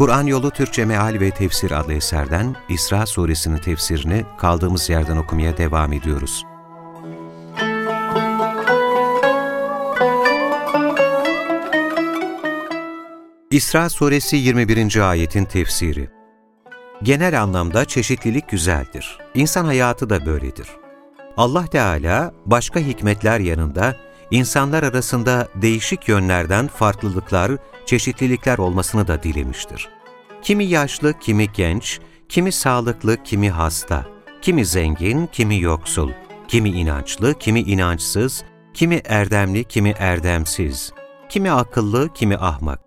Kur'an Yolu Türkçe Meal ve Tefsir adlı eserden İsra suresinin tefsirini kaldığımız yerden okumaya devam ediyoruz. İsra suresi 21. ayetin tefsiri Genel anlamda çeşitlilik güzeldir. İnsan hayatı da böyledir. Allah Teala başka hikmetler yanında insanlar arasında değişik yönlerden farklılıklar, çeşitlilikler olmasını da dilemiştir. Kimi yaşlı, kimi genç, kimi sağlıklı, kimi hasta, kimi zengin, kimi yoksul, kimi inançlı, kimi inançsız, kimi erdemli, kimi erdemsiz, kimi akıllı, kimi ahmak.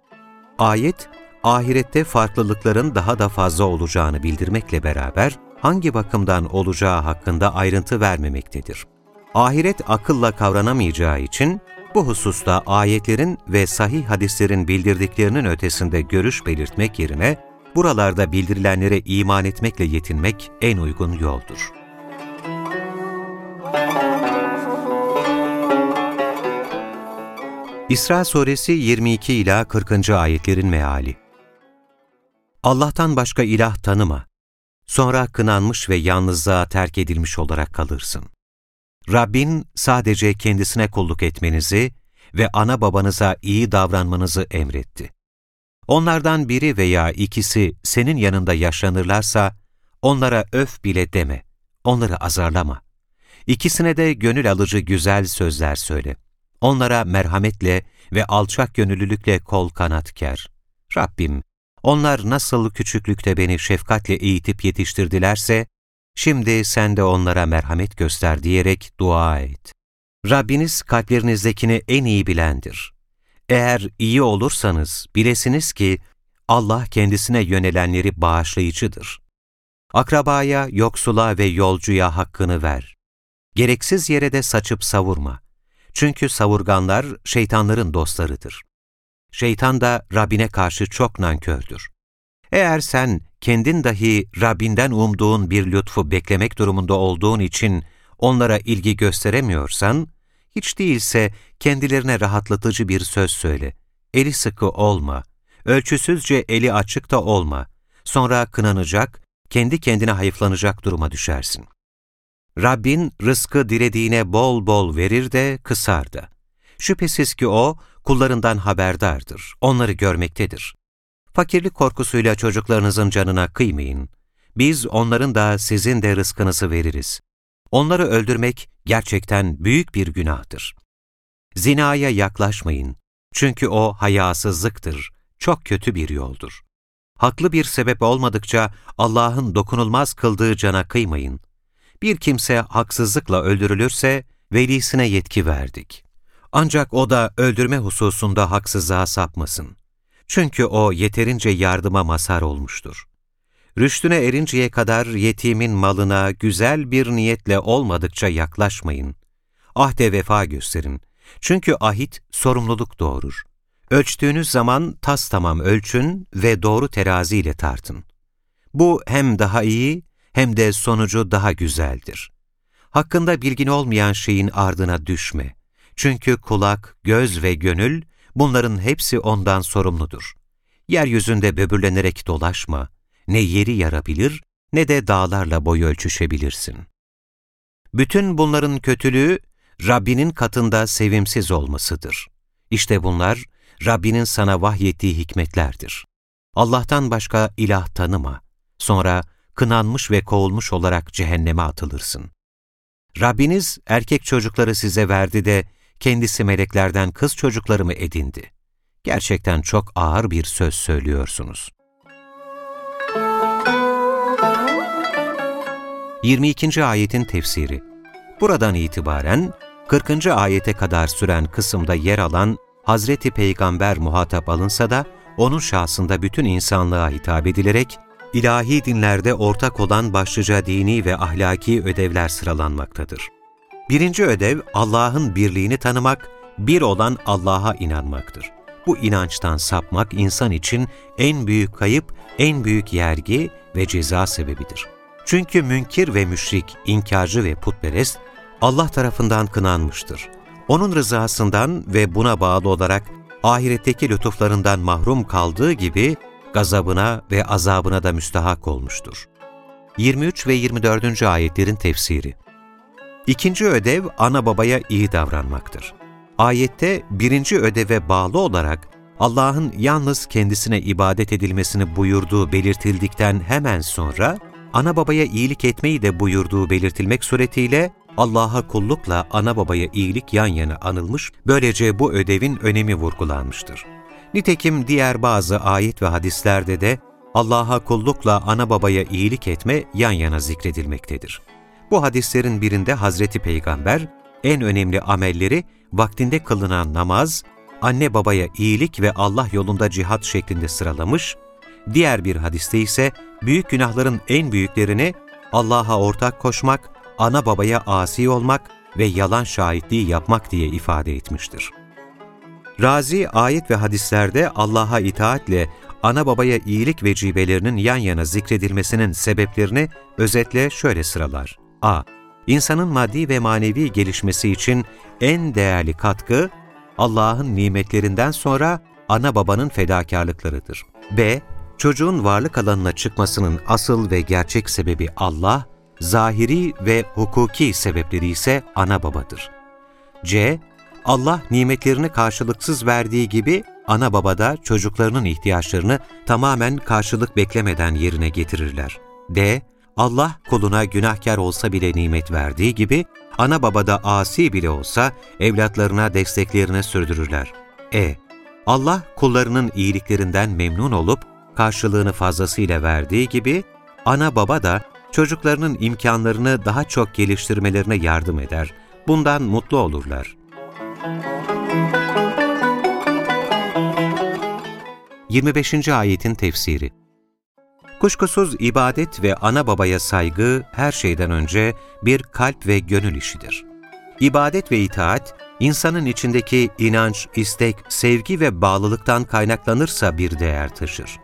Ayet, ahirette farklılıkların daha da fazla olacağını bildirmekle beraber, hangi bakımdan olacağı hakkında ayrıntı vermemektedir. Ahiret akılla kavranamayacağı için bu hususta ayetlerin ve sahih hadislerin bildirdiklerinin ötesinde görüş belirtmek yerine buralarda bildirilenlere iman etmekle yetinmek en uygun yoldur. İsra Suresi 22 ila 40. ayetlerin meali. Allah'tan başka ilah tanıma. Sonra kınanmış ve yalnızlığa terk edilmiş olarak kalırsın. Rabbin sadece kendisine kulluk etmenizi ve ana babanıza iyi davranmanızı emretti. Onlardan biri veya ikisi senin yanında yaşlanırlarsa, onlara öf bile deme, onları azarlama. İkisine de gönül alıcı güzel sözler söyle. Onlara merhametle ve alçak gönüllülükle kol kanat ker. Rabbim, onlar nasıl küçüklükte beni şefkatle eğitip yetiştirdilerse, Şimdi sen de onlara merhamet göster diyerek dua et. Rabbiniz kalplerinizdekini en iyi bilendir. Eğer iyi olursanız bilesiniz ki Allah kendisine yönelenleri bağışlayıcıdır. Akrabaya, yoksula ve yolcuya hakkını ver. Gereksiz yere de saçıp savurma. Çünkü savurganlar şeytanların dostlarıdır. Şeytan da Rabbine karşı çok nankördür. Eğer sen kendin dahi Rabbinden umduğun bir lütfu beklemek durumunda olduğun için onlara ilgi gösteremiyorsan, hiç değilse kendilerine rahatlatıcı bir söz söyle. Eli sıkı olma, ölçüsüzce eli açık da olma. Sonra kınanacak, kendi kendine hayıflanacak duruma düşersin. Rabbin rızkı dilediğine bol bol verir de kısar da. Şüphesiz ki O, kullarından haberdardır, onları görmektedir. Fakirlik korkusuyla çocuklarınızın canına kıymayın. Biz onların da sizin de rızkınızı veririz. Onları öldürmek gerçekten büyük bir günahtır. Zinaya yaklaşmayın. Çünkü o hayasızlıktır, çok kötü bir yoldur. Haklı bir sebep olmadıkça Allah'ın dokunulmaz kıldığı cana kıymayın. Bir kimse haksızlıkla öldürülürse velisine yetki verdik. Ancak o da öldürme hususunda haksızlığa sapmasın. Çünkü o yeterince yardıma mazhar olmuştur. Rüştüne erinceye kadar yetimin malına güzel bir niyetle olmadıkça yaklaşmayın. Ahde vefa gösterin. Çünkü ahit sorumluluk doğurur. Ölçtüğünüz zaman tas tamam ölçün ve doğru teraziyle tartın. Bu hem daha iyi hem de sonucu daha güzeldir. Hakkında bilgin olmayan şeyin ardına düşme. Çünkü kulak, göz ve gönül Bunların hepsi ondan sorumludur. Yeryüzünde böbürlenerek dolaşma, ne yeri yarabilir ne de dağlarla boy ölçüşebilirsin. Bütün bunların kötülüğü, Rabbinin katında sevimsiz olmasıdır. İşte bunlar, Rabbinin sana vahyettiği hikmetlerdir. Allah'tan başka ilah tanıma. Sonra kınanmış ve kovulmuş olarak cehenneme atılırsın. Rabbiniz erkek çocukları size verdi de kendisi meleklerden kız çocuklarımı edindi. Gerçekten çok ağır bir söz söylüyorsunuz. 22. ayetin tefsiri Buradan itibaren 40. ayete kadar süren kısımda yer alan Hazreti Peygamber muhatap alınsa da onun şahsında bütün insanlığa hitap edilerek ilahi dinlerde ortak olan başlıca dini ve ahlaki ödevler sıralanmaktadır. Birinci ödev Allah'ın birliğini tanımak, bir olan Allah'a inanmaktır. Bu inançtan sapmak insan için en büyük kayıp, en büyük yergi ve ceza sebebidir. Çünkü münkir ve müşrik, inkarcı ve putperest Allah tarafından kınanmıştır. Onun rızasından ve buna bağlı olarak ahiretteki lütuflarından mahrum kaldığı gibi gazabına ve azabına da müstahak olmuştur. 23 ve 24. ayetlerin tefsiri İkinci ödev ana babaya iyi davranmaktır. Ayette birinci ödeve bağlı olarak Allah'ın yalnız kendisine ibadet edilmesini buyurduğu belirtildikten hemen sonra ana babaya iyilik etmeyi de buyurduğu belirtilmek suretiyle Allah'a kullukla ana babaya iyilik yan yana anılmış, böylece bu ödevin önemi vurgulanmıştır. Nitekim diğer bazı ayet ve hadislerde de Allah'a kullukla ana babaya iyilik etme yan yana zikredilmektedir. Bu hadislerin birinde Hazreti Peygamber, en önemli amelleri vaktinde kılınan namaz, anne babaya iyilik ve Allah yolunda cihat şeklinde sıralamış, diğer bir hadiste ise büyük günahların en büyüklerini Allah'a ortak koşmak, ana babaya asi olmak ve yalan şahitliği yapmak diye ifade etmiştir. Razi ayet ve hadislerde Allah'a itaatle ana babaya iyilik vecibelerinin yan yana zikredilmesinin sebeplerini özetle şöyle sıralar. A. İnsanın maddi ve manevi gelişmesi için en değerli katkı, Allah'ın nimetlerinden sonra ana babanın fedakarlıklarıdır. B. Çocuğun varlık alanına çıkmasının asıl ve gerçek sebebi Allah, zahiri ve hukuki sebepleri ise ana babadır. C. Allah nimetlerini karşılıksız verdiği gibi ana baba da çocuklarının ihtiyaçlarını tamamen karşılık beklemeden yerine getirirler. D. Allah kuluna günahkar olsa bile nimet verdiği gibi, ana baba da asi bile olsa evlatlarına desteklerini sürdürürler. E. Allah kullarının iyiliklerinden memnun olup karşılığını fazlasıyla verdiği gibi, ana baba da çocuklarının imkanlarını daha çok geliştirmelerine yardım eder. Bundan mutlu olurlar. 25. ayetin tefsiri Kuşkusuz ibadet ve ana babaya saygı her şeyden önce bir kalp ve gönül işidir. İbadet ve itaat, insanın içindeki inanç, istek, sevgi ve bağlılıktan kaynaklanırsa bir değer taşır.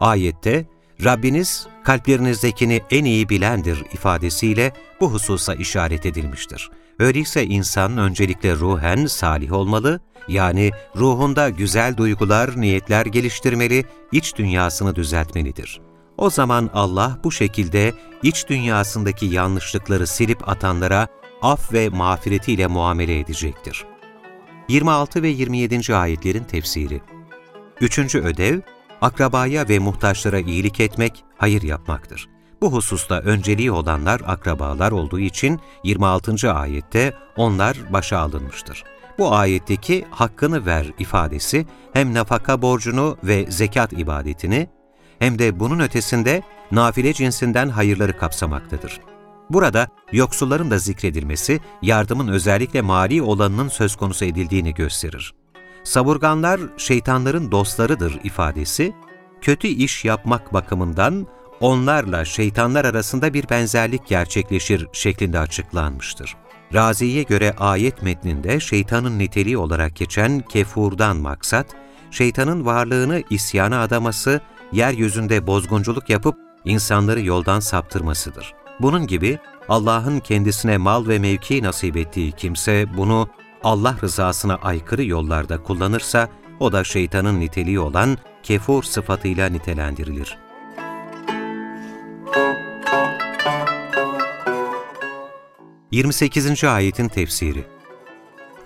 Ayette, Rabbiniz kalplerinizdekini en iyi bilendir ifadesiyle bu hususa işaret edilmiştir. Öyleyse insan öncelikle ruhen salih olmalı, yani ruhunda güzel duygular, niyetler geliştirmeli, iç dünyasını düzeltmelidir. O zaman Allah bu şekilde iç dünyasındaki yanlışlıkları silip atanlara af ve mağfiretiyle muamele edecektir. 26 ve 27. ayetlerin tefsiri Üçüncü ödev, akrabaya ve muhtaçlara iyilik etmek, hayır yapmaktır. Bu hususta önceliği olanlar akrabalar olduğu için 26. ayette onlar başa alınmıştır. Bu ayetteki hakkını ver ifadesi hem nafaka borcunu ve zekat ibadetini hem de bunun ötesinde nafile cinsinden hayırları kapsamaktadır. Burada yoksulların da zikredilmesi, yardımın özellikle mali olanının söz konusu edildiğini gösterir. Savurganlar şeytanların dostlarıdır ifadesi, kötü iş yapmak bakımından onlarla şeytanlar arasında bir benzerlik gerçekleşir şeklinde açıklanmıştır. Razi'ye göre ayet metninde şeytanın niteliği olarak geçen kefurdan maksat, şeytanın varlığını isyana adaması, yeryüzünde bozgunculuk yapıp insanları yoldan saptırmasıdır. Bunun gibi Allah'ın kendisine mal ve mevki nasip ettiği kimse bunu Allah rızasına aykırı yollarda kullanırsa, o da şeytanın niteliği olan kefur sıfatıyla nitelendirilir. Yirmi sekizinci ayetin tefsiri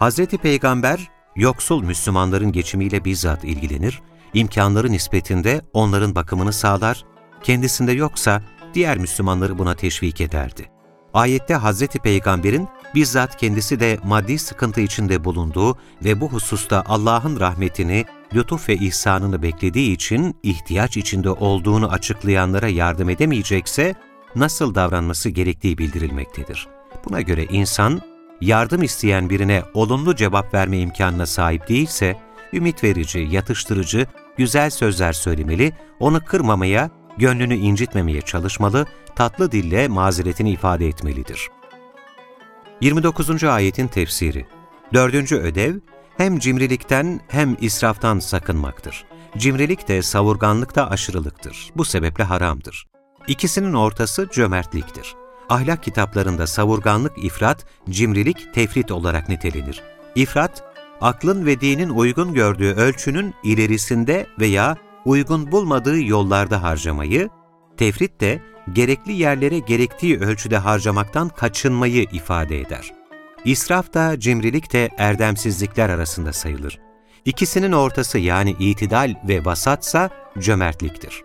Hz. Peygamber, yoksul Müslümanların geçimiyle bizzat ilgilenir, imkanları nispetinde onların bakımını sağlar, kendisinde yoksa diğer Müslümanları buna teşvik ederdi. Ayette Hz. Peygamber'in bizzat kendisi de maddi sıkıntı içinde bulunduğu ve bu hususta Allah'ın rahmetini, lütuf ve ihsanını beklediği için ihtiyaç içinde olduğunu açıklayanlara yardım edemeyecekse, nasıl davranması gerektiği bildirilmektedir. Buna göre insan, yardım isteyen birine olumlu cevap verme imkanına sahip değilse, ümit verici, yatıştırıcı, güzel sözler söylemeli, onu kırmamaya, gönlünü incitmemeye çalışmalı, tatlı dille mazeretini ifade etmelidir. 29. ayetin tefsiri Dördüncü ödev, hem cimrilikten hem israftan sakınmaktır. Cimrilik de savurganlık da aşırılıktır. Bu sebeple haramdır. İkisinin ortası cömertliktir. Ahlak kitaplarında savurganlık ifrat, cimrilik tefrit olarak nitelenir. İfrat, aklın ve dinin uygun gördüğü ölçünün ilerisinde veya uygun bulmadığı yollarda harcamayı, tefrit de gerekli yerlere gerektiği ölçüde harcamaktan kaçınmayı ifade eder. İsraf da cimrilik de erdemsizlikler arasında sayılır. İkisinin ortası yani itidal ve vasatsa cömertliktir.